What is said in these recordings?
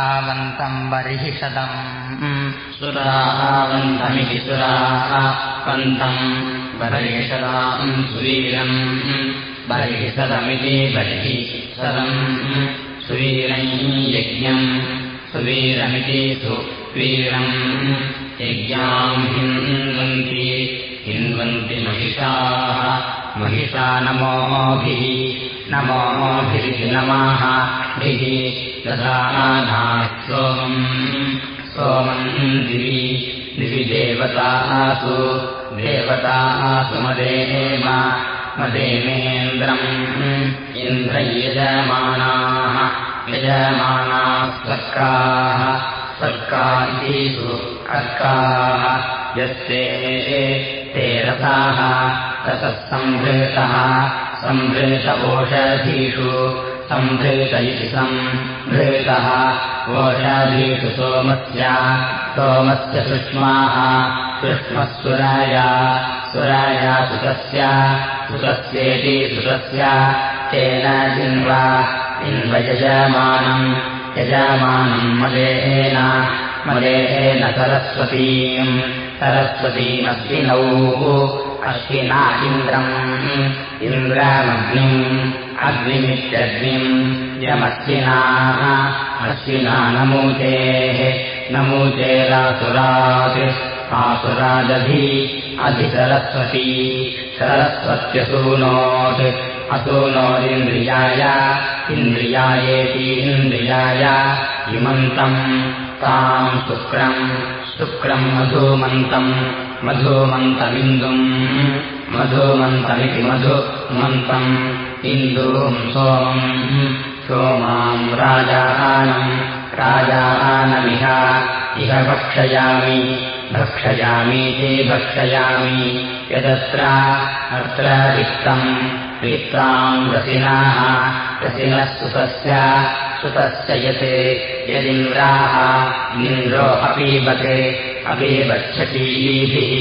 आवन्तम् बर्हिषदम् सुरावन्तमिति सुराः पन्तम् बर्हिषदाम् सुवीरम् बर्हिषदमिति बर्हि सदम् सुवीरम् यज्ञम् सुवीरमिति सुवीरम् यज्ञाम् हिन्वन्ति हिन्वन्ति महिषाः। महिषा नमोभिः नमोभिः नमः। भिः दधानाः सोमम् सोमम् दिवि दिवि देवतासु देवतासु मदेम मदेमेन्द्रम्। इन्द्रयजमानाः यजमानाः सर्काः सर्का इतिषु अर्काः यस्ते ते रथाः ततः सम्भृतः सम्भृतवोषधीषु सम्भृत इति सम्भृतः ओषाधीषु सोमस्य सोमस्य सुष्माः। सुष्मः सुराया सुराया सुतस्य सुतस्येति सुतस्य। तेन जिन्वा इन्वयजमानम् यजमानम् मदेन मदेन सरस्वतीम्। सरस्वतीमस्विनौ। अश्विना इन्द्रम्। इन्द्रमग्निम्। अग्निमित्यग्निम् यमश्विनाः अश्विना नमूतेः नमूतेरासुरात् आसुरादधि। अधिसरस्वती सरस्वत्यसूनोत्। असूनोदिन्द्रियाय। इन्द्रियायेति इन्द्रियाय। इमन्तम् ताम् शुक्रम् शुक्रम् मधुमन्तम् मधुमन्तमिन्दुम् मधुमन्तमिति मधुमन्तम् इन्दुम् सोमम् सोमाम् राजानम् राजानमिह इह भक्षयामि भक्षयामीति भक्षयामि यदत्र अत्र रिक्तम् रिक्ताम् रसिनाः रसिनः सुतस्य सुतस्य यत्। यदिन्द्राः इन्द्रो अपीबते अपीबच्छतीभिः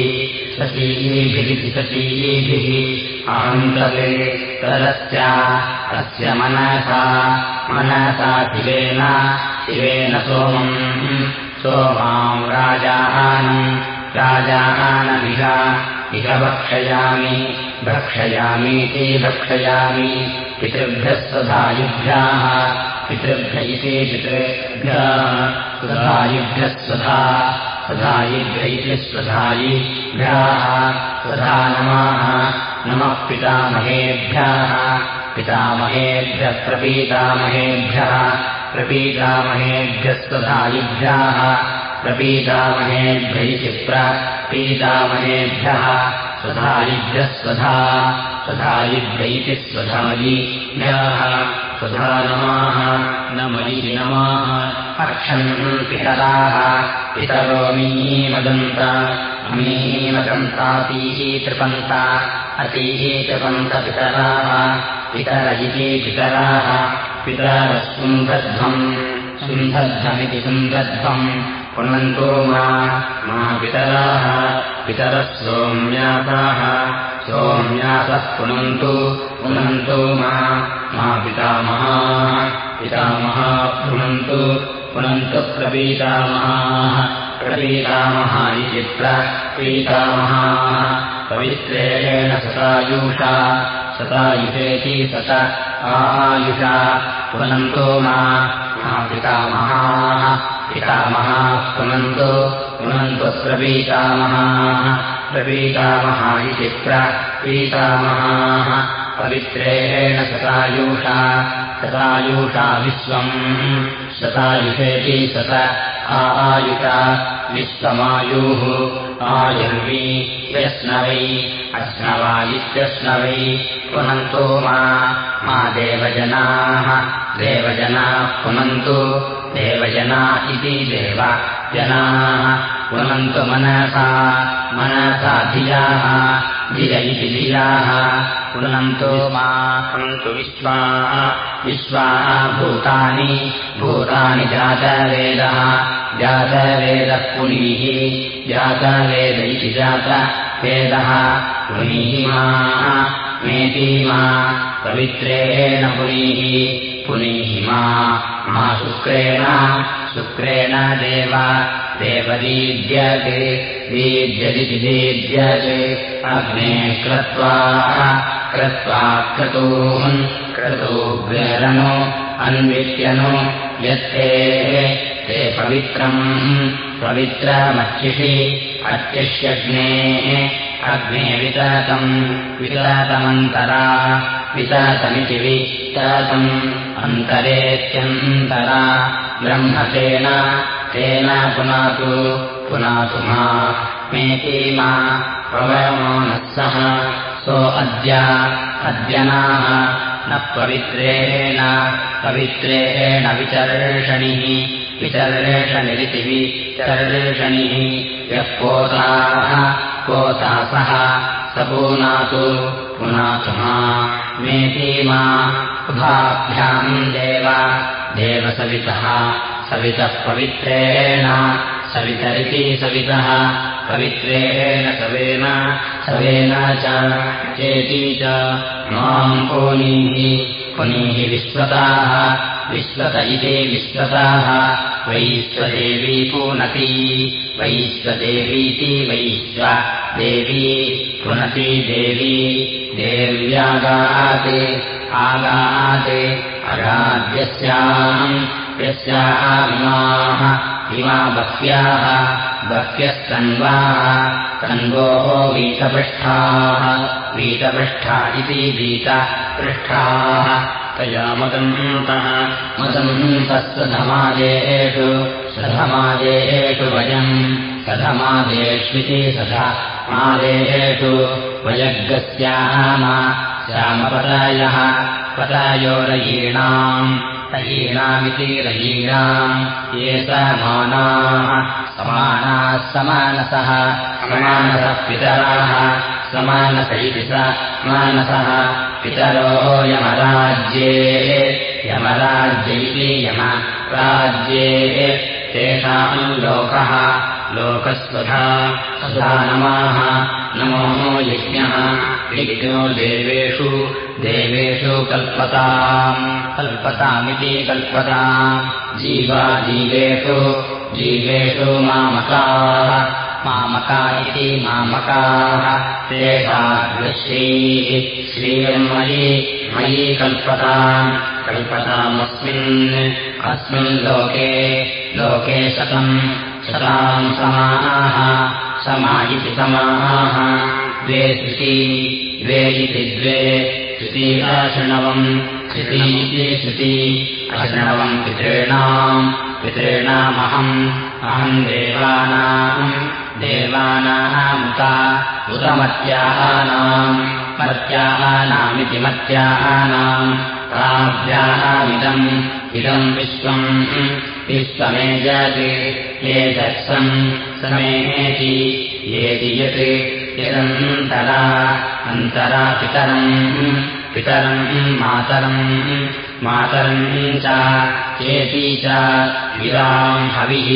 शतीभिरिति शतीभिः आन्तरे तदस्य अस्य मनसा मनसा शिवेन शिवेन सोमम् सोमाम् राजानम् राजानमिह इह भक्षयामि भक्षयामीति भक्षयामि पितृभ्यः स्वधायुभ्याः पितृभ्य। स्वधायुभ्यः स्वधा। स्वधायिभ्य इति स्वधायिभ्याः। स्वधा नमः नमः पितामहेभ्यः। पितामहेभ्यः प्रपीतामहेभ्यः। प्रपीतामहेभ्यः स्वधायिभ्याः। प्रपीतामहेभ्य इति प्रपीतामहेभ्यः। स्वधायिभ्यः स्वधा स्वधायिभ्य इति स्वधायिभ्यः स्वधा नमाः नमयि नमाः। अक्षम् पितराः पितरो मीमदन्त अमीमदन्तातीः तृपन्त अतीः तृपन्तपितराः पितर इति पितराः पितरस्सुन्धध्वम् सुन्धध्वमिति सुन्दध्वम्। पुनन्तो मा पितराः पितरः सोम्याताः सोम्यातः पुनन्तु पुनन्तो मा पितामहाः पितामहा पुनन्तु पुनन्तु प्रपीतामहाः प्रपीतामः इति प्रपीतामहाः पवित्रेण सतायुषा सतायुषेति सत आयुषा। पुनन्तो मा पितामहाः पितामहाः पुनन्तु पुनन्तु प्रपीतामहाः प्रपीतामहा इति प्रपीतामहाः पवित्रेण सतायुषा सतायुषा विश्वम्। शतायुषेति सत आयुषा विश्वमायुः। आयुर्वी व्यश्नवै अश्नवा इत्यश्नवै पुनन्तो मा देवजनाः। देवजनाः पुनन्तु देवजना इति देवजनाः पुनन्तु मनसा मनसा धियाः धिय इति धियाः पुनन्तो मा सन्तु विश्वाः विश्वाः भूतानि भूतानि जातवेदः जातवेदः पुनीः जातवेद। इति जातवेदः पुनीमाः मेतीमा पवित्रेण पुनीः पुनीहि मा शुक्रेण शुक्रेण देव देवदीद्यते दीद्यदिति दीद्यते। अग्ने क्रत्वा क्रत्वा क्रतून् क्रतोग्रनु अन्विष्यनु यत्ते ते पवित्रम् पवित्रमर्चिषि अर्चिष्यग्नेः अग्ने विततम् विततमन्तरा विततमिति विततम् अन्तरेत्यन्तरा ब्रह्मतेन तेन पुनातु पुनातु मा मेतीमा पवमो नः सह सो अद्य अद्यनाः न पवित्रेण पवित्रेण विचर्षणिः विचर्षणिरिति विचर्षणिः। यः पोताः पोतासः स पूनातु पुनातु मा मेतीमा उभाभ्याम् देव देवसवितः सवितः पवित्रेण सवितरिति सवितः पवित्रेण सवेन सवेन च चेति च माम् पुनीः पुनीः विश्वताः विश्वत इति विश्वताः वैश्वदेवी पुनती वैश्वदेवीति वैश्व देवी पुनती देवी देव्यागात् आगात् अगाद्यस्याम् यस्यामिमाः इमा बह्व्याः बह्व्यस्तन्वाः तन्वोः वीतपृष्ठाः वीतपृष्ठा इति वीतपृष्ठाः। तया मदन्तः मदन्तः सधमादेषु सधमादेषु वयम् सधमादेष्विति सधा मादेषु वयग्रस्याम श्यामपतायः पतायो रयीणाम् रयीणामिति रयीणाम् ये समानाः समानाः समानसः समानसः पितराः समानस स मानसः पितरो यमराज्ये इति यमराज्ये तेषाम् लोकः लोकस्वधा। सदा नमाः। नमो यज्ञः। यज्ञो देवेषु। देवेषु कल्पताम्। कल्पतामिति कल्पताम्। जीवा जीवेषु। जीवेषु मामकाः। मामका इति मामकाः। तेषाश्रीः श्रीयन्मयि मयि कल्पताम्। कल्पतामस्मिन्। अस्मिन् लोके। लोके शतम् शताम् समाः इति समाः। द्वे श्रुती द्वे इति द्वे श्रुती अशृणवम् श्रुतीति श्रुती अशृणवम् पितॄणाम् पितॄणामहम् अहम् देवानाम् देवानामुता उतमत्यानाम् मत्यानामिति मत्यानाम् ताभ्यानामिदम् इदम् विश्वम् विश्वमेजत् एतत्सम् समेति येति यत् यदन्तरा अन्तरा पितरम् पितरम् मातरम् मातरम् च चेति च इदाम् हविः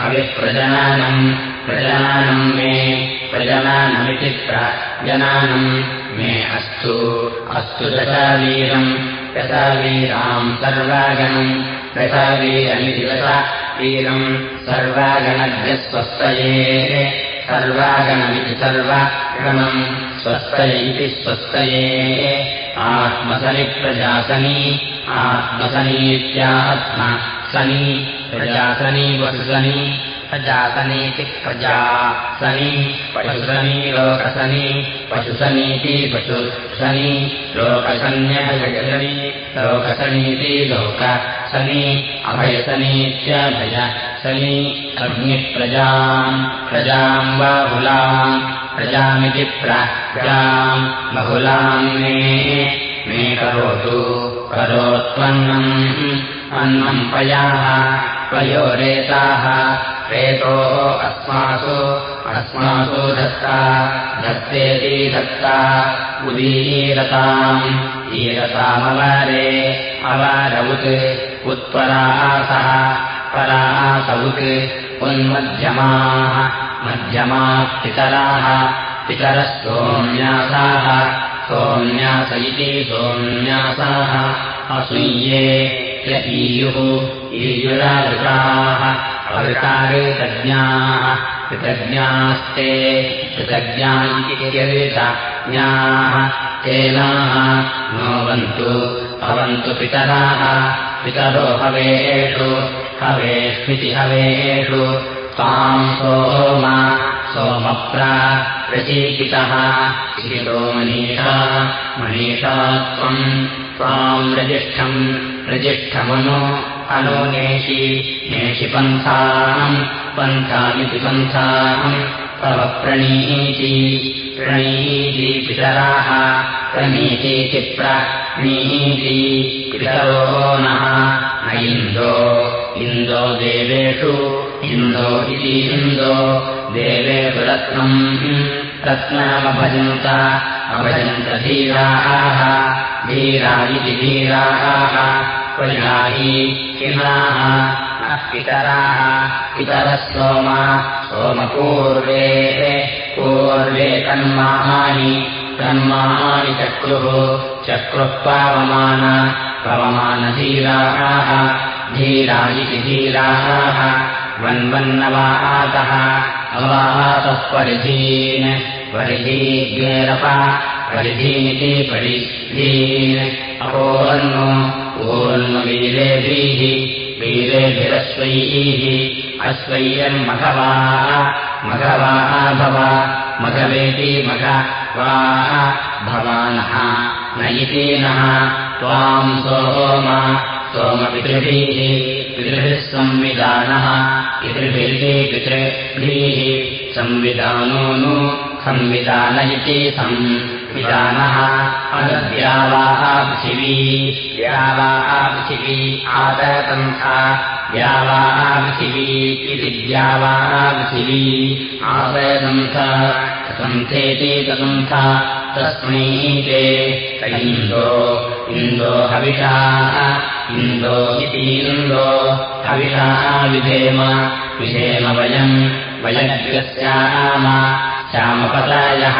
हविप्रजननम् प्रजननम् मे प्रजननमिति प्रजननम् मे अस्तु अस्तु दशवीरम् दशवीराम् सर्वागणम् दशवीरमिति दशवीरम् सर्वागणभ्यस्वस्तये सर्वागणमिति सर्वगणम् स्वस्तय इति स्वस्तये आत्मसनि प्रजासनी आत्मसनीत्यात्म सनी प्रजासनी वसुसनी प्रजासनीति प्रजा सनी पशुसनी लोकसनी पशुसनीति पशुसनी लोकसन्यभयसनी लोकसनीति लोकसनी अभयसनीत्यभय सनी अग्निप्रजाम् प्रजाम् बाहुलाम् प्रजामिति प्रजाम् बहुलाम् मे मे करोतु करोत्वन्नम् अन्नम् पयाः पयोरेताः रेतोः अस्मासु अस्मासु दत्ता दत्तेति दत्ता उदीरताम् ईरतामवारे अवारवुत् उत्परासः परासवुत् उन्मध्यमाः मध्यमाः पितराः पितरः सोम्यासाः सोऽन्यास इति सोऽन्यासाः असूये ईयुः ईयुरावृताः अवृतारेतज्ञाः कृतज्ञास्ते कृतज्ञा इत्यज्ञाः तेनाः नोवन्तु भवन्तु पितराः पितरो हवेषु हवेष्विति हवेषु त्वाम् सोम सोमप्रा प्रचीकितः शिरो मनीषा मनीषा त्वम् त्वाम् रजिष्ठम् रजिष्ठमनु अनो नेषि नेषि पन्थाम् पन्थामिति पन्थाम् तव प्रणीति प्रणीति पितराः प्रणीतीति प्रणीति पितरो नः न इन्दो इन्दो देवेषु इन्दो इति इन्दो रत्नम् रत्नामभजन्त अभजन्त धीराः। धीरा इति धीराः। प्रजाहि किनाः पितराः। पितरः सोम। सोमपूर्वे पूर्वे तन्माहानि। तन्माहानि चक्रुः। चक्रुः पावमान। पवमानधीराः धीरा। इति धीराः। वन्वन्नवातः अवातः परिधीन्। परिधीग्येरप परिधीनिति परिधीन् अपोन्नो ओन्वीरेभिः वीरेभिरश्वैः अश्वैर्मघवाः मघवाः भव मघवेति मघवाः भवानः न इति नः त्वाम् सोम सोमपितृभिः पितृभिः संविधानः पितृभिः पितृभिः संविधानो नु संविधान इति संविधानः अनद्यावाः पृथिवी। द्यावाः पृथिवी इति द्यावाः पृथिवी आदतन्थ ततन्थेति ततन्था तस्मै त इन्दो इन्दो हविषाः इन्दो इति इन्दो हविषाः विधेम। विधेम वयम् वयग्रस्याम श्यामपतायः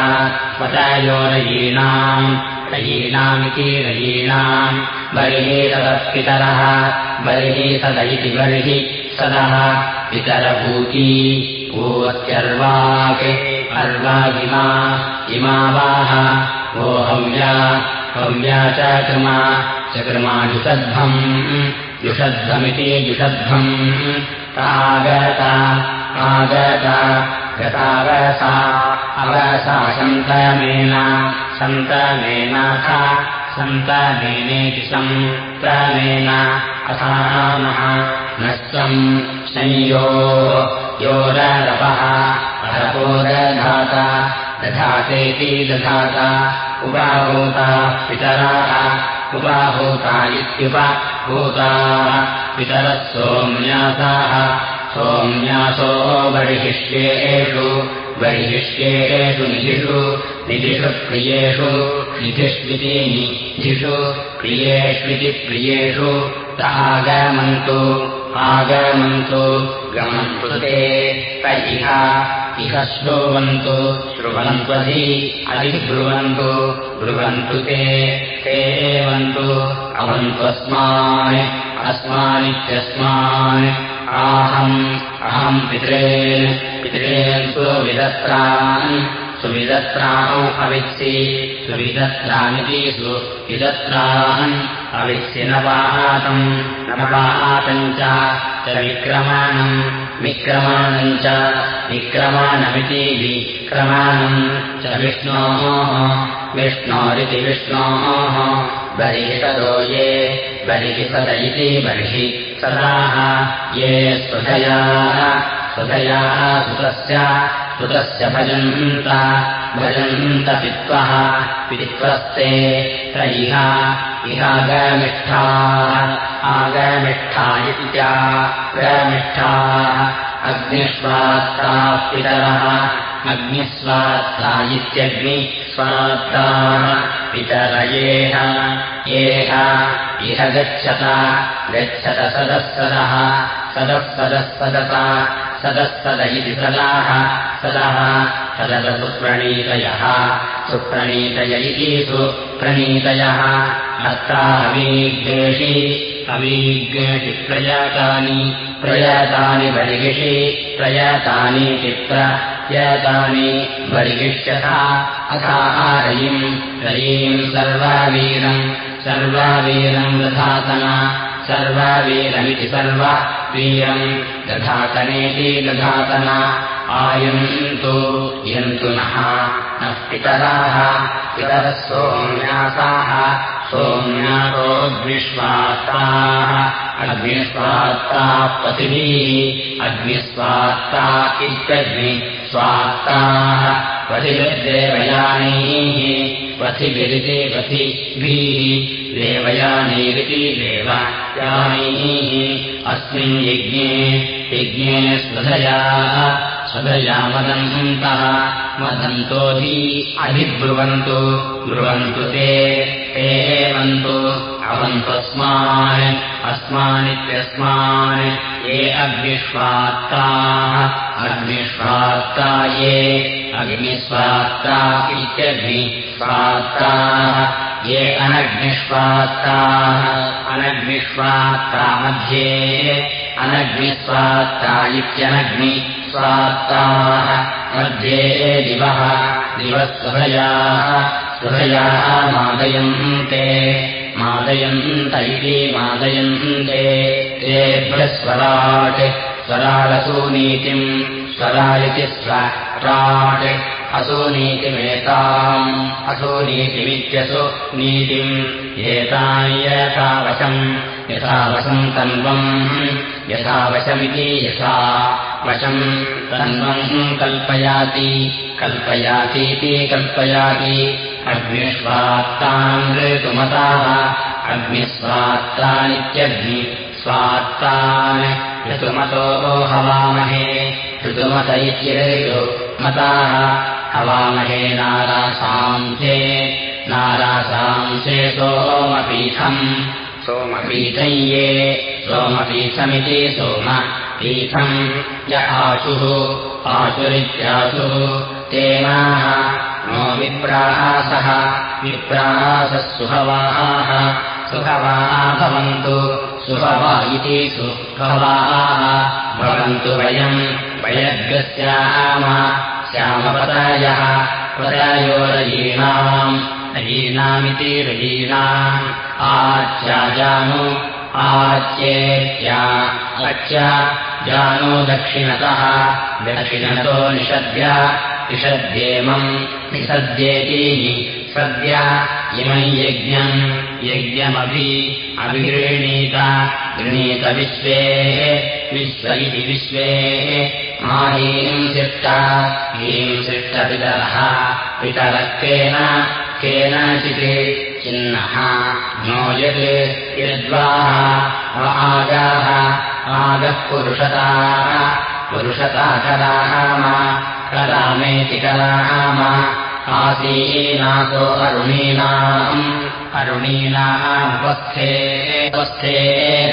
पतायो रयीणाम् रयीणामिति रयीणाम्। बर्हि तदः बर्हि सद इति बर्हि सदः। पितरभूती भूवत्यर्वाक् अर्वागिमा इमा वाह। वो हव्या हव्या च कृमा च कृमा जुषध्वम् जुषध्वमिति जुषध्वम् तागता आगता गतावसा अवसा सन्तमेन सन्तमेनाथ सन्तमेनेति सन्तमेन अथानः नश्चम् संयो योरपः अरपो दधात दधातेति दधात उपाभूता पितराः उपाभूता इत्युपभूताः पितरः सोम्यासाः सोम्यासो बर्हिष्येषु बर्हिष्येषु निधिषु निधिषु प्रियेषु निधिष्विति निधिषु प्रियेष्विति प्रियेषु तागमन्तु आगमन्तु गमन्तु ते त इह श्रुवन्तु श्रुवन्त्वधि अधिब्रुवन्तु ब्रुवन्तु ते ते एवन्तु अवन्त्वस्मान् अस्मानित्यस्मान् आहम् अहम् पितॄन् पितॄन् सुविदत्रान् सुविदत्राणौ अवित्सि। सुविदत्रानिति सुविदत्रान् अवित्सि नवातम् नवातम् च। विक्रमाणम्। विक्रमाणम् च। विक्रमाणमिति विक्रमाणम्। च विष्णोः। विष्णोरिति विष्णोः। बर्हिषदो ये। बर्हिसद इति बर्हि सदाः। ये स्वधयाः स्वधयाः सुतस्य सुतस्य भजन्त भजन्त पित्वः पित्वस्ते त इह इहागमिष्ठाः आगमिष्ठा इति च गमिष्ठाः अग्निष्वात्ताः पितरः अग्निस्वात्ता इत्यग्निस्वात्ताः पितरयेह गच्छत गच्छत सदःसदः सदः सदः सदता सदः सद इति सदाः सदः सदतु प्रणीतयः सुप्रणीतय इति सुप्रणीतयः हस्तावीग्ेषि अवीग्ेषि प्रयातानि प्रयातानि बर्हिषि प्रयातानि चिप्रयातानि बर्हिष्यथा अथारयिम् रयीम् सर्वावीरम् सर्वावीरम् दधातना सर्वावीरमिति सर्ववीरम् दधातनेति दधातना आयन्तु यन्तु नः नः पितराः पितरः सोम्यासाः सोम्यासोऽग्निष्वात्ताः अग्निस्वात्ताः पतिभिः अग्निस्वात्ता इत्यग्निस्वात्ताः पथिभिर्देवयानैः पथिभिरिति पथिभिः देवयानैरिति देवयानैः अस्मिन् यज्ञे यज्ञे स्वधया स्वधया मदन्तः मदन्तोऽधि अधिब्रुवन्तु ब्रुवन्तु ते ते एवन्तु। अवन्तस्मान् अस्मानित्यस्मान्। ये अग्निष्वात्ताः अग्निष्वात्ता ये अग्निस्वात्ता इत्यग्निस्वात्ताः। ये अनग्निष्वात्ताः अनग्निष्वात्ता मध्ये अनग्निस्वात्ता इत्यनग्निस्वात्ताः मध्ये दिवः दिवःसभयाः स्वभयाः मादयन्ते मादयन्त इति मादयन्ते तेभ्यः स्वराट् स्वरालसूनीतिम् स्वरालिति स्वराट् असूनीतिमेताम् असूनीतिमित्यसु नीतिम् एताम् यथावशम् यथावशम् तन्वम् यथावशमिति यथा वशम् तन्वम् कल्पयाति कल्पयातीति कल्पयाति अग्निष्वात्तान् ऋतुमताः अग्निस्वात्तानित्यग्निस्वात्तान् ऋतुमतो हवामहे ऋतुमत इत्यऋतुमताः हवामहे नारासांसे। नारासांसे सोमपीठम्। सोमपीठम् ये सोमपीठमिति सोमपीठम् य आशुः आशुरित्याशुः तेनाः नो विप्रासः विप्रासः सुहवाः भवन्तु सुहवा इति सुहवाः भवन्तु वयम् वयग्रस्याम श्यामपदायः पदायो रयीणाम् रयीणामिति रयीणाम् आच्याजानु आच्येत्या अच्या जानो दक्षिणतः दक्षिणतो निषद्य निषद्येमम् निषद्येति सद्य इमम् यज्ञम् यज्ञमभि अभिगृह्णीत गृह्णीत विश्वेः विश्व इति विश्वेः माहीम् शिष्ट हीम् शिष्टपितरः पितरः केन केनचित् चिन्नः नो यत् यद्वाः आगाः आगः पुरुषताः पुरुषता कराम करामेति कराम आसीनासो अरुणीनाम् अरुणीनामुपस्थे उपस्थे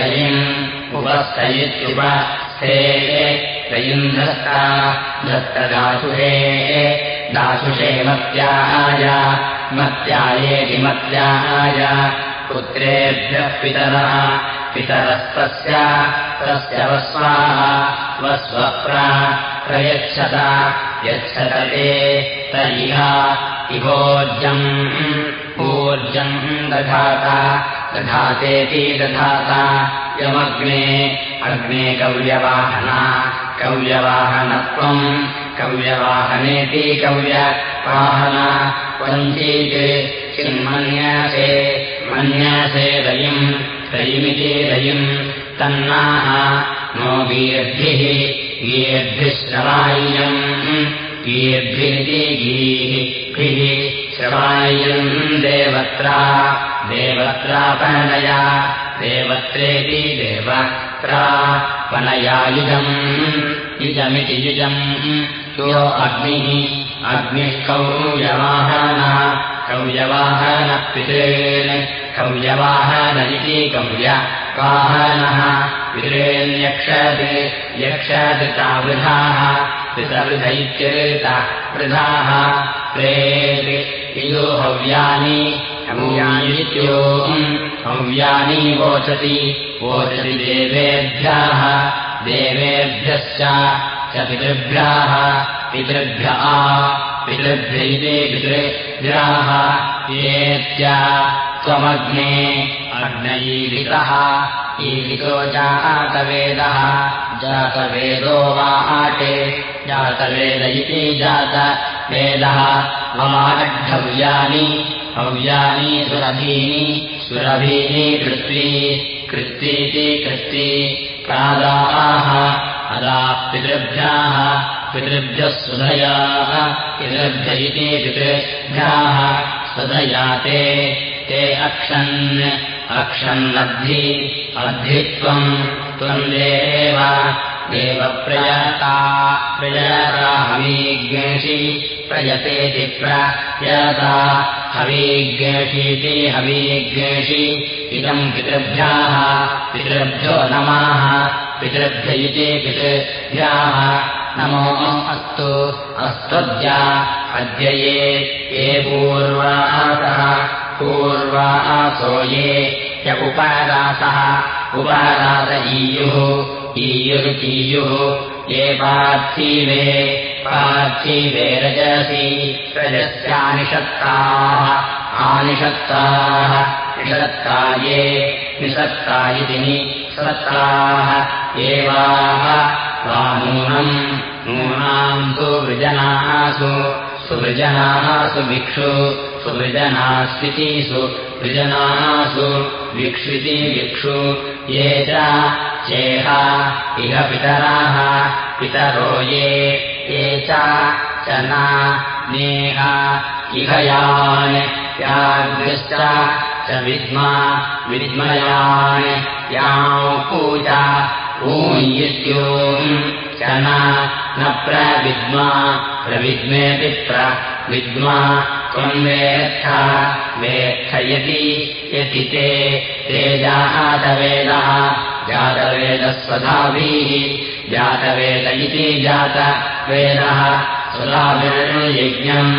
रयिम् उपस्थयित्युपस्थे रयिम् धत्ता धत्तदाशुषे दाशुषे मत्यायेति मत्याय पुत्रेभ्यः पितरः पितरस्तस्य तस्य वस्वाः वस्वप्रा प्रयच्छत यच्छत ते त इह इहोर्जम् ऊर्जम् दधाता दधातेति दधाता यमग्ने अग्ने कव्यवाहना कव्यवाहनत्वम् कव्यवाहनेति कव्यवाहना पञ्चीत् किन्मन्यसे मन्यसे रयिम् रयिमिति रयिम् तन्नाः नो वीर्भिः वीर्भिः श्रवाय्यम् वीर्भिरिति गीभिः श्रवाय्यम् देवत्रा देवत्रापनया देवत्रेति देवत्रा पनयायुजम् युजमिति युजम् यो अग्निः अग्निः कौयवाहनः कव्यवाहनः पितॄन् कव्यवाहन इति कव्यवाहनः पितॄन्यक्षत् यक्षदृता वृथाः पितवृध इत्यृता वृथाः प्रेति इयो हव्यानि हव्यानित्यो हव्यानि वोचति वोचति देवेभ्यः देवेभ्यश्च च पितृभ्यः पितृभ्य इति पितृभ्याः येत्य त्वमग्ने अग्नैरितः ईरितो जातवेदः जातवेदो वा आटे जातवेद इति जातवेदः ममानद्धव्यानि हव्यानि सुरभीनि सुरभीनि कृत्वी कृत्वीति कृत्वी प्रादाः अदा पितृभ्याः पितृभ्यः सुधयाः पितृभ्य इति पितृभ्याः सुधया ते ते अक्षन् अक्षन्नद्धि अद्धि त्वम् त्वम् देव देवप्रयाता प्रयाता हवीज्ञेषि प्रयतेति प्रयता हवीज्ञेषीति हवीज्ञेषि इदम् पितृभ्याः पितृभ्यो नमः पितृभ्य इति पितृभ्याः नमो अस्तु। अस्त्वद्या अद्य ये ये पूर्वासः पूर्वा आसो ये य उपादासः। उपादास ईयुः। ईयुरुकीयुः ये पार्थिवे। पार्थिवे रजसि। रजस्यानिषत्ताः। आनिषत्ताः। निषत्ताये। निषत्ता इति निसत्ताः एवाः नूनम् नूनाम् सुवृजनासु सुवृजनासु भिक्षु सुवृजनास्वितीसु वृजनासु विक्ष्विति विक्षु ये च चेह इह पितराः पितरो ये ये च न नेह इह यान् याग्श्च च विद्मा विद्मयान् याम् पूजा ऊयित्योम् च न प्रविद्मा प्रविद्मेति प्रविद्मा त्वम् वेत्थ वेत्थयति यति ते ते जातवेदः जातवेदस्वधाभिः जातवेद इति जातवेदः स्वधाभिर्यज्ञम्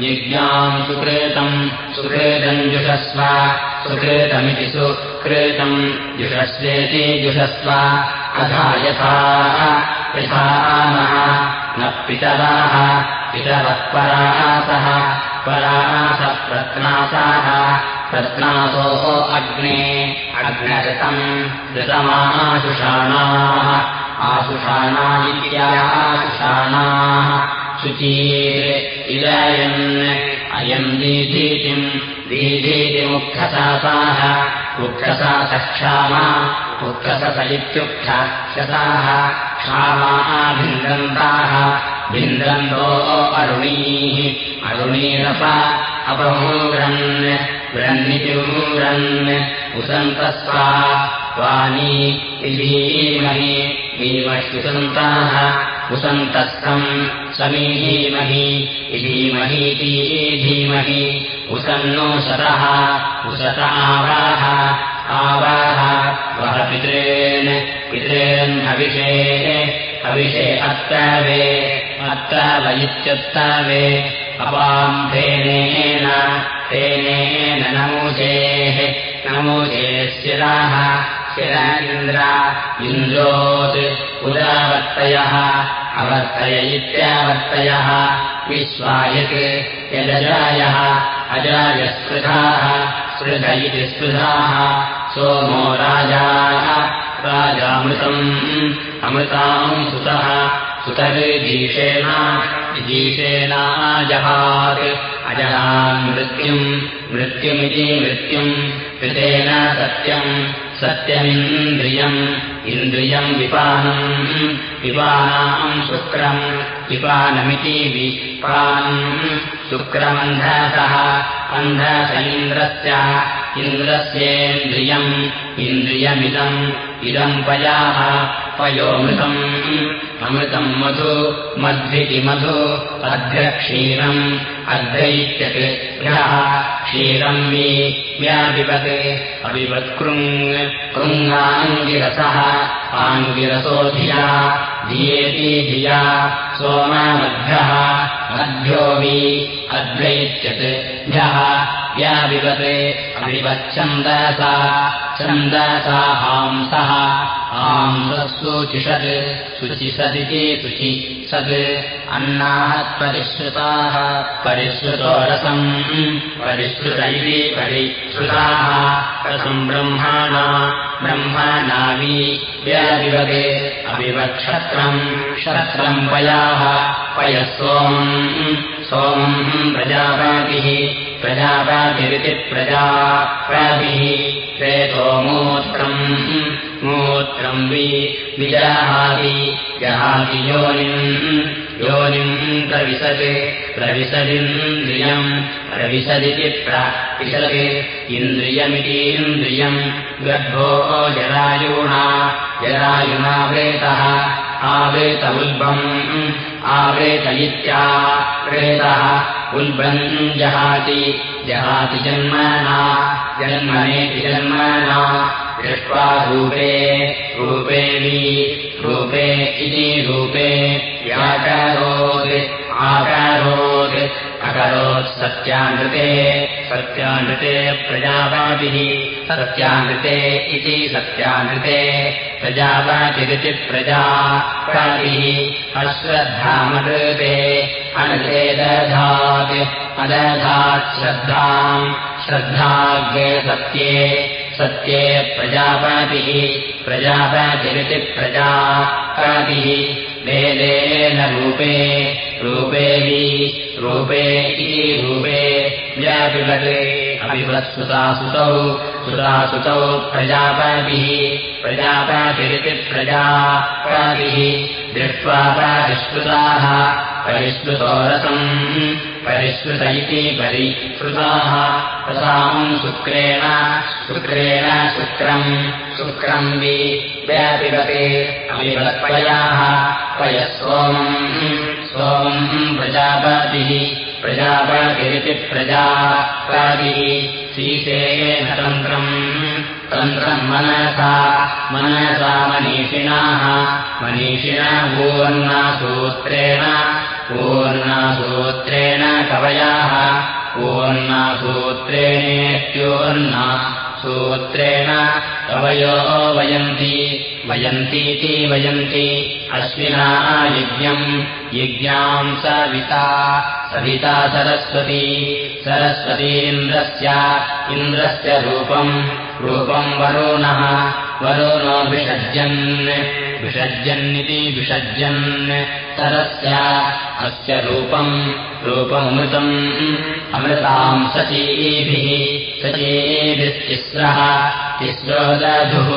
यज्ञाम् सुकृतम्। सुकृतम् जुषस्व। सुकृतमिति सुकृतम्। जुषस्वेति जुषस्व। अथा यथा यथा नः। न पितराः। पितरः परासः। परासप्रत्नासाः प्रत्नासोः। अग्ने। अग्नऋतम् ऋतमाशुषाणाः आशुषाणा इत्याशुषाणाः शुचीर् इलयन् अयम् दीधीतिम् दीधीतिमुक्षसासाः उक्षसासः क्षामा उक्षसस इत्युक्षशसाः क्षामाः भिन्दन्ताः अरुणीः अरुणीरप अपमूरन् उसन्तस्वा वाणी इधीमहि भीमश्वसन्ताः उसन्तस्तम् समीहीमहि इधीमहीति धीमहि उसन्नो शतः उसत आवाह आवाह। वः पितॄन् हविषे हविषे अत्तवे अत्तव इत्युत्तवे। अपाम् फेनेन फेनेन नमूजेः शिराः शिर इन्द्र इन्द्रोत् उदावर्तयः अवर्तय इत्यावर्तयः विश्वायत् यदजायः अजायस्पृधाः स्पृध इति स्पृधाः सोमो राजाः राजामृतम् अमृताम् सुतः सुतर्जीषेण जीषेणाजहात् अजहान् मृत्युम् मृत्युमिति मृत्युम् कृतेन सत्यम् सत्यमिन्द्रियम्। इन्द्रियम् विपानम्। विपानाम् शुक्रम्। विपानमिति विपानम् शुक्रमन्धसः। अन्धस इन्द्रस्य इन्द्रस्येन्द्रियम्। इन्द्रियमिदम्। इदम् पयाः पयोमृतम् अमृतम् मधु मध्विति मधु अध्रक्षीरम् अर्धैत्यभ्यः क्षीरम् वि व्यापिबत् अविवत्कृङ् कृङ्गाङ्गिरसः आङ्गिरसो धिया धियेति धिया सोमामद्भ्यः मद्भ्यो वि अद्वैत्यत् भ्यः व्याविवते अविवच्छन्दसा छन्दसा हांसः। हांसुचिषत् शुचिसदिति शुचि सद् अन्नाः परिश्रुताः परिश्रुतो रसम् परिश्रुत इति परिश्रुताः। रसम् ब्रह्माणा ब्रह्मणावि व्याविवते अविवक्षत्रम् क्षत्रम् पयाः पयः सोमम् सोमम् प्रजापातिः प्रजापातिरिति प्रजापातिः श्वेतो मूत्रम् विजहाति जहाति योनिम् योनिम् प्रविशत् प्रविशदिन्द्रियम् प्रविशदिति प्रविशति इन्द्रियमिति इन्द्रियम् गर्भो जरायुणा जरायुना वेतः आवेत उल्बम् आवेत इत्या प्रेतः उल्बम् जहाति। जहाति जन्मना जन्मनेति जन्मना। दृष्ट्वा रूपे रूपे वि रूपे इति रूपे व्याकरोत् आकरोत् अकरोत् सत्यानृते सत्यानृते प्रजापातिः सत्यानृते इति सत्यानृते प्रजापातिरिति प्रजापातिः अश्रद्धामकृते अनृते दधात् अदधात् श्रद्धाम् श्रद्धाग्रे सत्ये सत्ये प्रजापातिः प्रजापातिरिति प्रजापातिः वेदेन रूपे रूपे वि रूपे इति रूपे व्यापिबते। अविवत्सुतासुतौ सुतासुतौ प्रजापातिः प्रजापातिरिति प्रजापातिः दृष्ट्वा परिष्कृताः परिष्कृतो रसम् परिष्कृत इति परिश्रुताः रसाम् शुक्रेण। शुक्रेण शुक्रम्। शुक्रम् वि व्यापिबते अविवत्पयाः पयः सोमम् सोमम् प्रजापातिः। प्रजापातिरिति प्रजापातिः। शीशेन तन्त्रम्। तन्त्रम् मनसा। मनसा मनीषिणाः। मनीषिणा पूर्णासूत्रेण पूर्णासूत्रेण कवयाः। पूर्णासूत्रेणेत्योर्ना सूत्रेण कवयो वयन्ति। वयन्तीति वयन्ति। अश्विना यज्ञम्। यज्ञाम् सविता सविता सरस्वती। सरस्वतीन्द्रस्य। इन्द्रस्य रूपम्। रूपम् वरुणः। वरुणो विषज्यन् विषज्यन्निति विषज्यन् सरस्य अस्य रूपम् रूपमृतम् अमृताम् सचीभिः सचीभिस्तिस्रः तिस्रो दधुः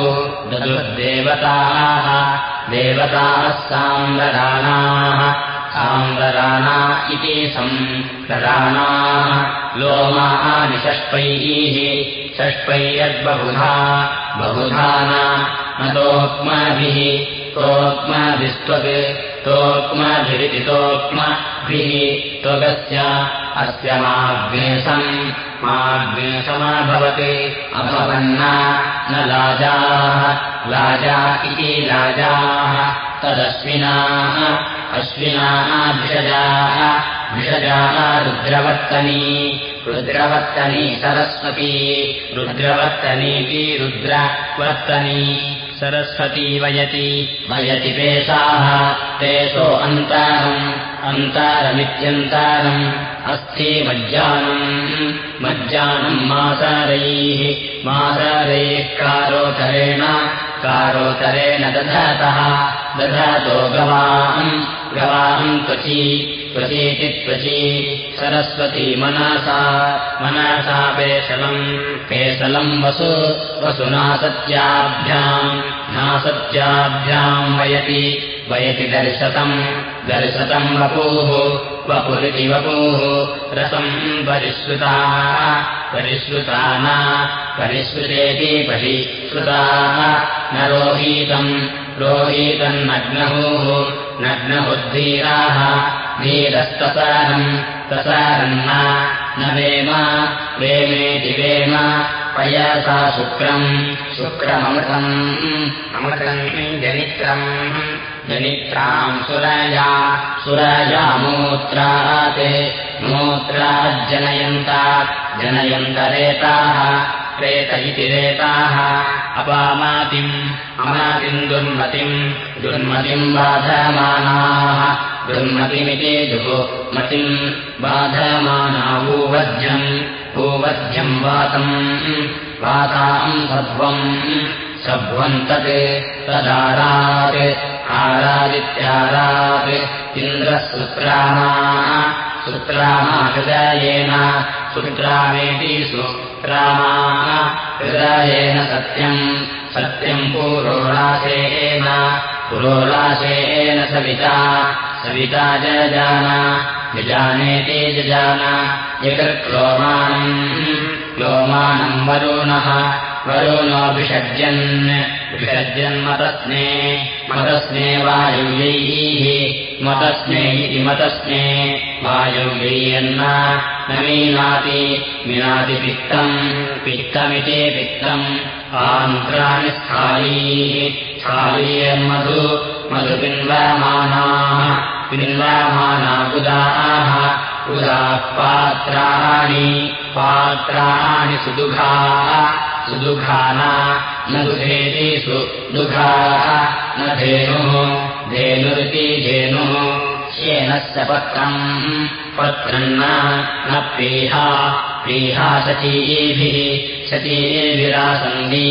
दधुर्देवताः देवताः साम्बराणाः इति संरराणाः लोमानि षष्पैः षष्पैर्यद्बहुधा बहुधा न तोक्माभिः तोक्माभिस्त्वक् तोक्माभिरिति तोक्मभिः त्वगस्य अस्य माग्नेशम् माग्नेशमभवत् अभवन्न न लाजाः लाजा इति लाजाः तदश्विनाः अश्विनाः भिषजाः भिषजाः रुद्रवर्तनी। रुद्रवर्तनी सरस्वती। रुद्रवर्तनीति रुद्रवर्तनी। सरस्वती वयति। वयति पेशाः तेषो अन्तारम्। अन्तारमित्यन्तारम्। अस्ति मज्जानम्। मज्जानम् मासारैः। मासारैः कारोतरेण कारोतरेण दधातः। दधातो गवाम् गवाम् त्वची त्वचीति त्वची। सरस्वती मनसा मनसा पेशलम् पेशलम् वसु वसुनासत्याभ्याम् नासत्याभ्याम् वयति वयति दर्शतम् दर्शतम् वपुः वपुरिति वपुः रसम् परिश्रुताः परिश्रुता न परिश्रुताः न रोहीतम् रोहीतम् नग्नहुः नग्नहुद्धीराः धीरस्तसारम् तसारन्न न वेम वेम पयसा शुक्रम्। शुक्रममृतम्। अमृतम् जनित्रम्। जनित्राम् सुरया सुरया मूत्रात्। मूत्राज्जनयन्ता जनयन्तरेताः। प्रेत इति रेताः। अपामातिम्। अमातिम् दुर्मतिम्। दुर्मतिम् बाधमानाः दुर्मतिमिति दुर्मतिम् बाधमाना भूवध्यम् भूवध्यम् वातम् वाताम् सध्वम् सभ्वम् तत् तदारात् आरादित्यारात् इन्द्रः सुत्रामा सुत्रामा हृदयेन सुत्रामेति सुत्रामा हृदयेन सत्यम् सत्यम् पुरोलाशेन पुरोलाशेन सविता सविता जजान विजानेति जजान यकृक्लोमानम् क्लोमानम् वरुणः। वरुणोऽभिषज्यन्। विषज्यन्मतस्ने मतस्ने। वायुव्यैः मतस्ने इति मतस्ने। वायुव्यय्यन्न न मीनाति। मिनाति पित्तम्। पित्तमिति पित्तम्। आन्त्राणि स्थालीः स्थालीयन्मधु मधुपिन्वमानाः पिन्वमाना। बुधाः पात्राणि पात्राणि सुदुघाः सुदुघाना न दुधेति सुदुघाः न धेनुः धेनुरिति धेनुः श्येनस्य पत्रम् पत्रम् न प्रीहा प्रीहा शचीभिः शचीभिरासन्दी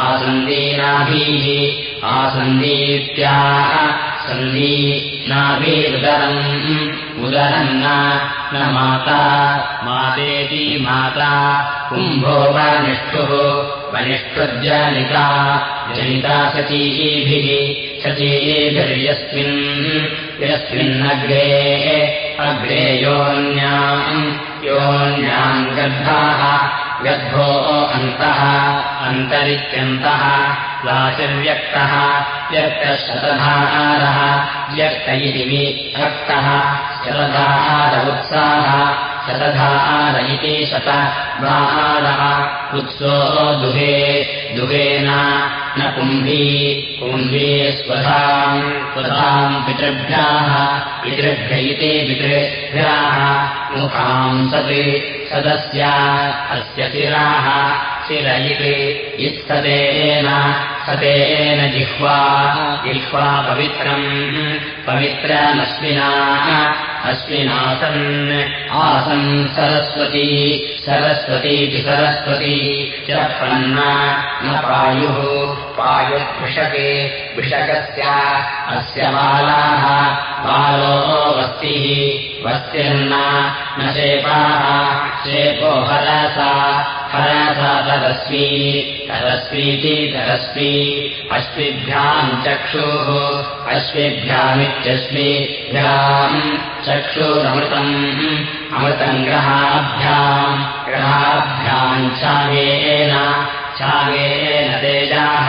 आसन्दीनाभिः आसन्दीत्याः सन्दी नाभिरुदरम् उदरम् न माता मातेति माता कुम्भो वनिष्ठुः वनिष्ठुर्जनिता जनिता शचीभिः शचीभिर्यस्मिन् यस्मिन्नग्रे अग्रे योन्याम् योन्याम् गर्भाः गर्भो अन्तः अन्तरित्यन्तः लाशिर्व्यक्तः व्यक्तशतधारः व्यक्त इति विभक्तः शतधार उत्साहः शतधार इति शतधारः उत्सो दुहे दुहेन न कुम्भी कुम्भी स्वधाम् स्वधाम् पितृभ्याः पितृभ्य इति पितृभ्याः मुखाम् सत् सदस्य अस्य शिराः शिर इति इत्सतेन सतेन जिह्वा। जिह्वा पवित्रम् पवित्रमश्विना अस्मिनासन् आसन् सरस्वती सरस्वती। च पन्ना न पायुः पायुर्वृषके वृषकस्य। अस्य बालाः बालो वस्तिः वस्तिर्न न शेपाः। शेपो हरसा हरसा तदस्वी तदस्वीति तदस्वी अश्विभ्याम् चक्षुः अश्विभ्यामित्यश्विभ्याम् चक्षुरमृतम् अमृतम् ग्रहाभ्याम् ग्रहाभ्याम् चागेन चागेन तेजाः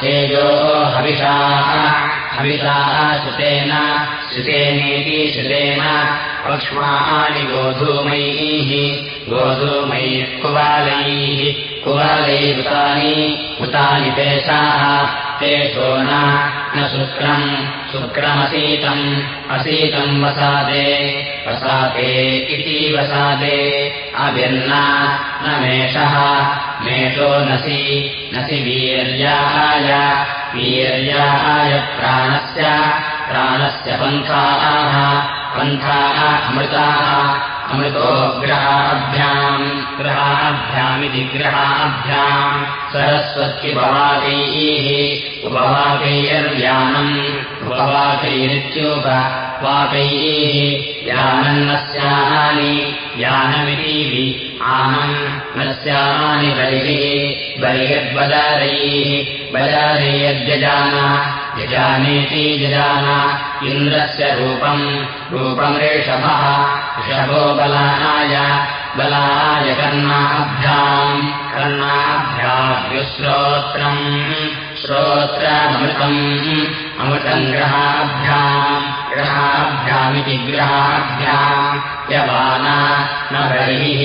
तेजो हविषाः हविषाः श्रुतेन श्रुतेनेति श्रुतेन पक्ष्माणि गोधूमैः गोधूमैः कुवालैः कुवालैरुतानि उतानि तेषाः तेषो न शुक्रम् शुक्रमसीतम् असीतम् वसादे वसादे इति वसादे अभिर्ना न मेषः मेषो नसि नसि वीर्याय वीर्याय प्राणस्य प्राणस्य पन्थाः पन्थाः अमृताः अमृतो ग्रहाभ्याम् ग्रहाभ्यामिति ग्रहाभ्याम् सरस्वत्युपवाकैः उपवाकैर्व्यानम् उपवाकैरित्युपवाकैः यानन्नस्यानि यानमिति आनम् नस्यानि बलिः बलिर्बदारैः बदारैर्यजान यजानेति जजान इन्द्रस्य रूपम् रूपमृषभः ऋषभो बलाय बलाय कर्णाभ्याम् कर्णाभ्याद्युश्रोत्रम् श्रोत्रमृतम्। अमृतम् ग्रहाभ्याम् ग्रहाभ्यामिति ग्रहाभ्याम्। यवाना न बर्हिः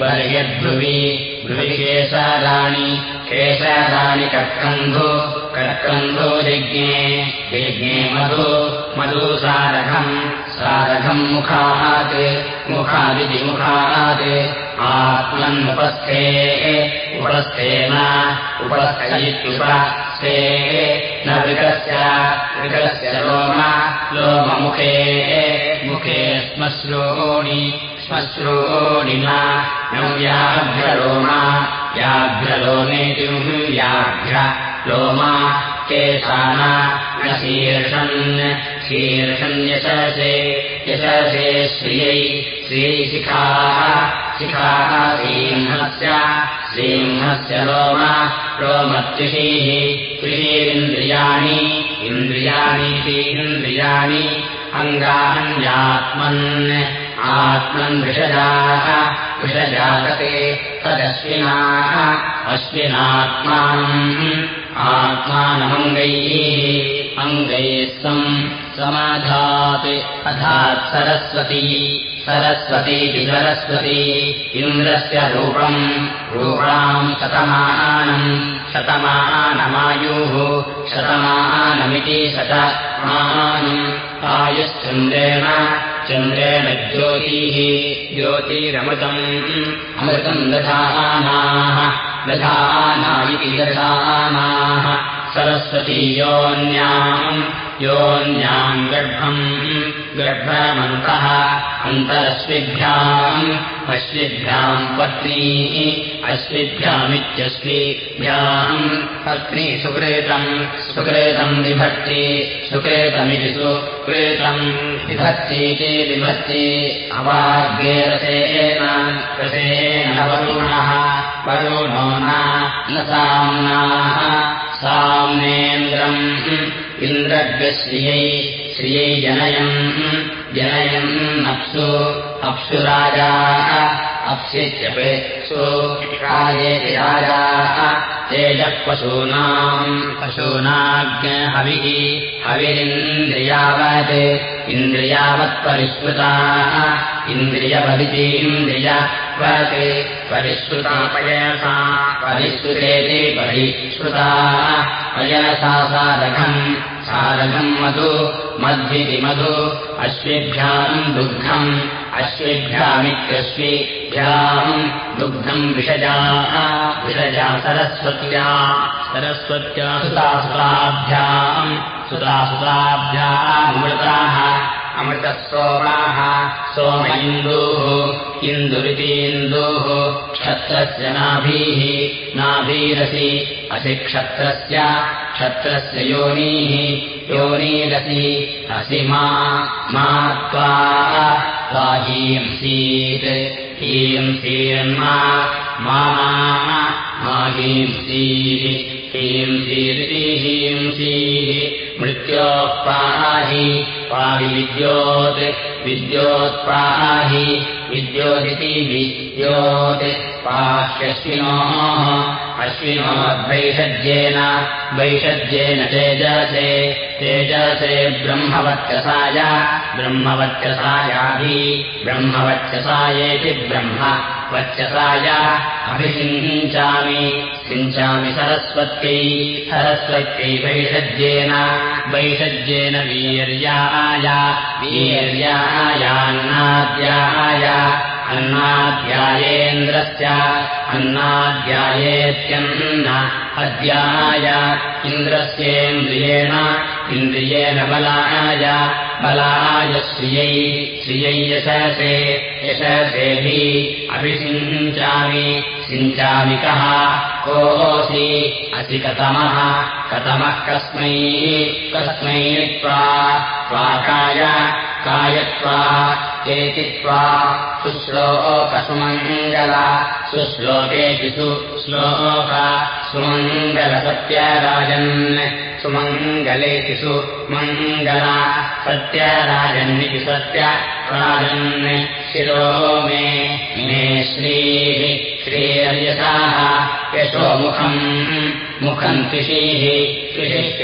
बर्ह्यद्भ्रुवि भ्रुवि केशाराणि केशाराणि कर्कन्धो कर्कन्धो यज्ञे यज्ञे मधु मधुसारघम् सारघम् मुखात् मुखादिति मुखात् आत्मन्मुपस्थे उपस्थेन उपस्थयित्युपस्थे न वृगस्य वृगस्य लोम लोममुखे मुखे श्मश्रोणि श्मश्रोणिना व्याघ्रलोमा व्याघ्रलोमेति व्याघ्र लोमा केशाना न शीर्षन् शीर्षन्यशसे यशसे श्रियै श्रियै शिखाः सिंहस्य सिंहस्य लोम रोमत्युषीः त्रिषीरिन्द्रियाणि इन्द्रियाणीति इन्द्रियाणि अङ्गान्यात्मन् आत्मन् विषजाः विषजागते तदश्विनाः अश्विनात्मानम् आत्मानमङ्गैः अङ्गैः सम् समाधात्। अधात् सरस्वती सरस्वतीति सरस्वती इन्द्रस्य रूपम् रूपाम् शतमानम् शतमानमायुः शतमानमिति शतमानम् आयुश्चन्द्रेण चन्द्रेण ज्योतिः ज्योतिरमृतम् अमृतम् दधानाः दधाना इति दधानाः सरस्वती योऽन्याम् गर्भम् गर्भमन्तः अन्तरश्विभ्याम् अश्विभ्याम् पत्नी अश्विभ्यामित्यश्विभ्याम् पत्नी सुकृतम् सुकृतम् विभक्ति सुकृतमिति सुकृतम् विभक्तीति विभक्ति अवार्गे रसेन रसेन वरुणः वरुणो न साम्नाः साम्नेन्द्रम् इन्द्रग्रश्रियै श्रियै जनयम् जनयम् अप्सु अप्सु राजाः अप्सित्यपेत्सु राजेति राजाः तेजः पशूनाम् पशूनाज्ञहविः हविरिन्द्रियावत् इन्द्रियावत्परिष्कृताः इन्द्रियवदिति इन्द्रियवत् परिष्कृता पयसा परिष्कृतेति परिष्कृताः पयसा सारघम् सारघम् मधु मध्विति मधु अश्विभ्याम् दुग्धम् अश्विभ्यामित्यश्विभ्याम् दुग्धम् विषजाः विषजा सरस्वत्या सरस्वत्या सुतासुताभ्याम् सुतासुताभ्यामृताः अमृतः सोम इन्दुः इन्दुरितीन्दुः क्षत्रस्य नाभीः नाभीरसि असि क्षत्रस्य क्षत्रस्य योनीः योनीरसि असि मा त्वा हींसीत् हींसीर्मा मा हींसीः हींसीरिति हींसीः मृत्योः पाहि पाविद्योत् विद्योत्पाहि विद्योदिति विद्योत् पाह्यश्विनोः अश्विनोद्वैषज्येन वैषज्येन तेजसे तेजसे ब्रह्मवत्यसाय ब्रह्मवत्यसायाभि ब्रह्मवत्यसायेति ब्रह्म वत्यसाय अभिषिञ्चामि सिञ्चामि सरस्वत्यै सरस्वत्यै वैषज्येन वैषज्येन वीर्याय वीर्यायान्नाद्याय अन्नाध्यायेन्द्रस्य अन्नाध्यायेत्यन्न अध्याय इन्द्रस्येन्द्रियेण इन्द्रियेण बलाय बलाय श्रियै श्रियै यशसे यशसेभिः अभिषिञ्चामि सिञ्चामि कः? कोऽसि? असि कतमः कतमः कस्मै? कस्मै त्वा त्वाकाय कायत्वा एति त्वा सुश्लोकसुमङ्गल सुश्लोक सुमङ्गलसत्यराजन् सुमङ्गलेति सुमङ्गला सत्यराजन्निति सत्य राजन् शिरो मे श्रीः श्रीर्यसाः यशोमुखम् मुखम् त्रिषीः त्रिषिः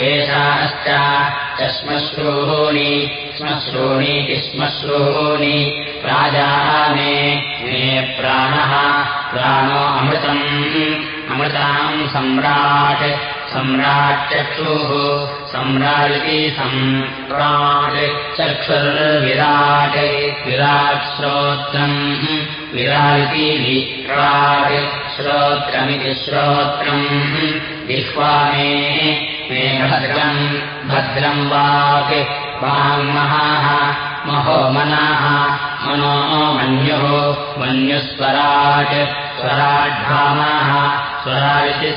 केशाः केशाश्च। श्मश्रूणि श्मश्रूणीति श्मश्रूणि राजा मे मे प्राणः प्राणो अमृतम् अमृताम् सम्राट् सम्राट्चक्षुः सम्राटिति सम्राट् चक्षुर्विराट् विराट् श्रोत्रम् विराटिति विराट् श्रोत्रमिति श्रोत्रम्। जिह्वा मे मे भद्रम् भद्रम् वाक् वाङ्महाः महो मनाः। मनो मन्युः मन्युस्वराट् स्वराड्भामाः स्वराटिति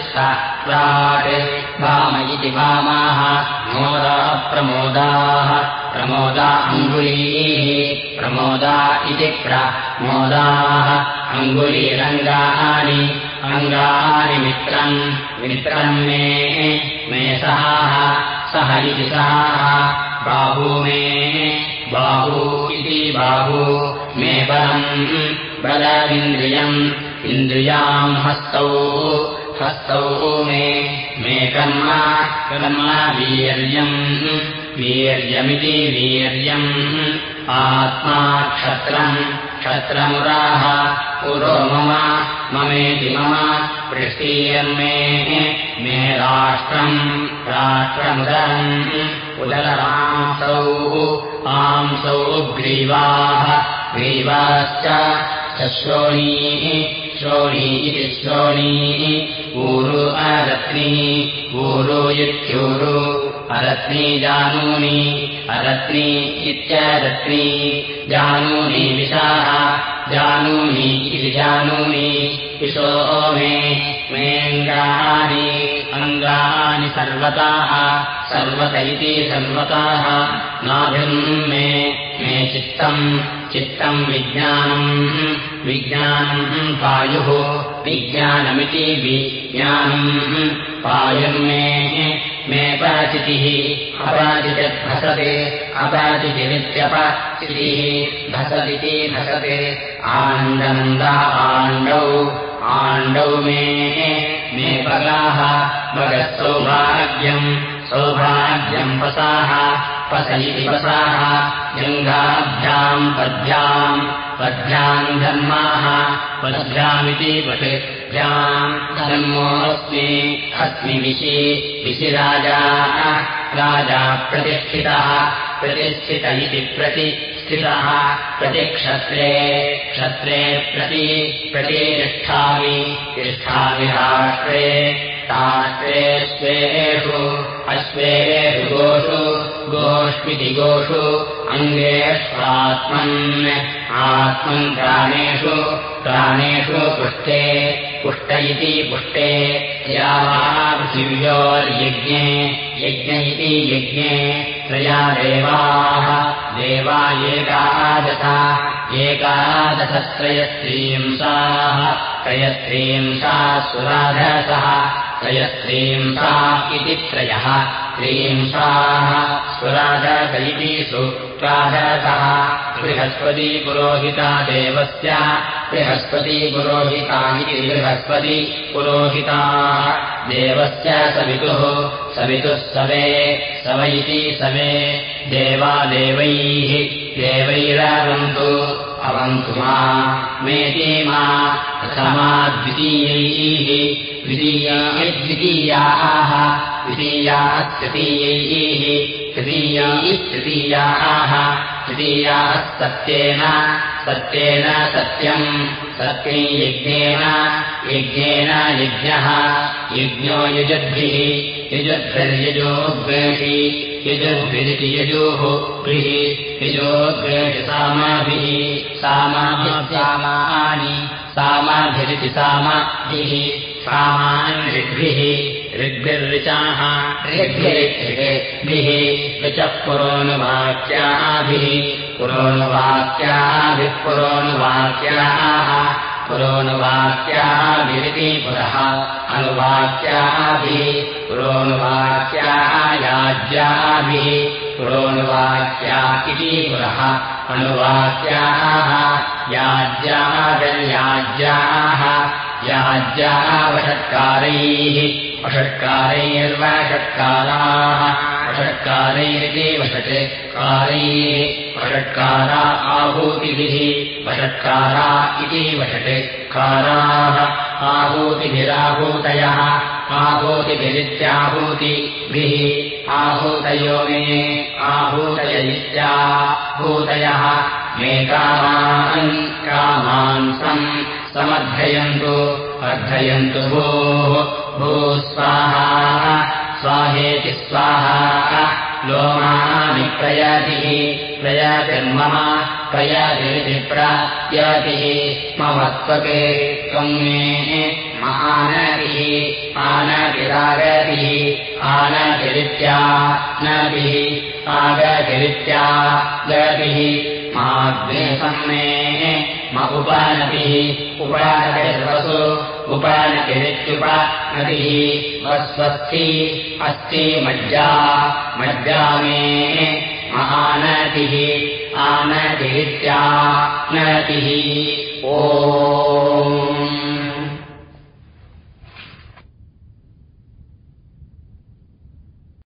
स्वराट् भाम इति भामाः मोदाप्रमोदाः प्रमोदा। अङ्गुलीः। प्रमोदा इति प्रमोदाः अङ्गुलीरङ्गानि अङ्गानि मित्रम् मित्रम् मे मे सहाः। सह इति सहाः। बाहू मे बाहू इति बाहू। मे बलम्। बलमिन्द्रियम्। इन्द्रियाम् हस्तौ हस्तौ मे मे कर्म कर्म वीर्यम् वीर्यमिति वीर्यम् आत्मा क्षत्रम् क्षत्रमुराः पुरो मम ममेति मम पृष्टीयन्मे मे राष्ट्रम् राष्ट्रमुदरम् उदरमांसौ आंसौ ग्रीवाः ग्रीवाश्च श्रोणीः श्रोणी इति श्रोणी ऊरु अरत्नी ऊरु इत्यूरु अरत्नी जानूनि अरत्नी इत्यरत्नी। जानूनि विशाः जानूनि इति जानूनि विशो मे मेऽङ्गानि अङ्गानि सर्वताः सर्वत इति सर्वताः नाभिम् मे मे चित्तम् चित्तम् विज्ञानम् विज्ञानम् पायुः विज्ञानमिति विज्ञानम् पायुर्मे मे पराचितिः अपराचितिर्भसते अपराचितिरित्यपचितिः भसदिति भसते आण्डनन्दा आण्डौ आण्डौ मे मे पगाः भगः सौभाग्यम् सौभाग्यम् पसाः इति पसाः जङ्घाभ्याम् पद्भ्याम् पद्भ्याम् धर्माः पद्भ्यामिति पठेभ्याम् धर्मोऽस्मि अस्मि विशि विशि राजा प्रतिष्ठितः प्रतिष्ठित इति प्रतिष्ठितः प्रतिक्षत्रे क्षत्रे प्रति प्रतिष्ठामि तिष्ठामि राष्ट्रे स्वेषु अश्वेषु गोषु गोष्विति गोषु अङ्गेष्वात्मन् आत्मन् प्राणेषु प्राणेषु पुष्टे पुष्ट इति पुष्टे याः पृथिव्योर्यज्ञे यज्ञ इति यज्ञे त्रया देवाः देवा एकादश एकादशत्रयस्त्रींसाः त्रयस्त्रींसा सुराधसः त्रयस्त्रींसा इति त्रयः त्रींसाः सुराधस इति सुराधसः बृहस्पतिपुरोहिता देवस्य। बृहस्पतिपुरोहिता इति बृहस्पतिपुरोहिताः देवस्य सवितुः। सवितुः सवे। सव इति सवे। देवादेवैः देवैरवन्तु अवन्तु मा मेति मा प्रथमा द्वितीयैः द्वितीयाद्वितीयाः द्वितीयाः तृतीयैः तृतीयैः तृतीयाः तृतीयाः सत्येन सत्येन सत्यम् सत्यम् यज्ञेन यज्ञेन यज्ञः यज्ञो युजद्भिः युजद्भिर्यजोद्वेषि यजुर्भिरिति यजोः यजोद्वेषि सामाभिः सामाभिः सामानि सामाभिरिति सामाभिः सामान् ऋग्भिः ऋग्भिर्ऋचाः ऋग्भिरिभिः ऋचः पुरोनुवाक्याभिः पुरोनुवाक्याभिः पुरोनुवाक्याः पुरोनुवाक्याभिरिति पुरः अनुवाक्याभिः पुरोनुवाक्याः याज्याभिः पुरोनुवाक्या इति पुरः अनुवाक्याः याज्यागल्याज्याः याज्याः वषट्कारैः वषट्कारैर्वषट्काराः वषट्कारैरिति वषट्कारैः वषट्कारा आहूतिभिः वषट्कारा इति वषट्काराः आहूतिभिराहूतयः आहूतिभिरित्याहूतिभिः आहूतयो मे आहूतय इत्याहूतयः मे कामान् कामान् सम् समर्थयन्तु अर्थयन्तु भोः भूः स्वाहा स्वाहेति स्वाहा। लोमानि प्रयातिः प्रयातिर्मम प्रयातिरिति प्रायातिः मम त्वके त्वम् मे महानतिः आनतिरागतिः आनतिरित्या नतिः आगतिरित्या गतिः। माद्वेषम्मे म उपानतिः उपानतिर्वसु उपानतिरित्युपनतिः। वस्वस्थी अस्ति मज्जा मज्जा मे महानतिः आनतिरित्या नतिः। ओ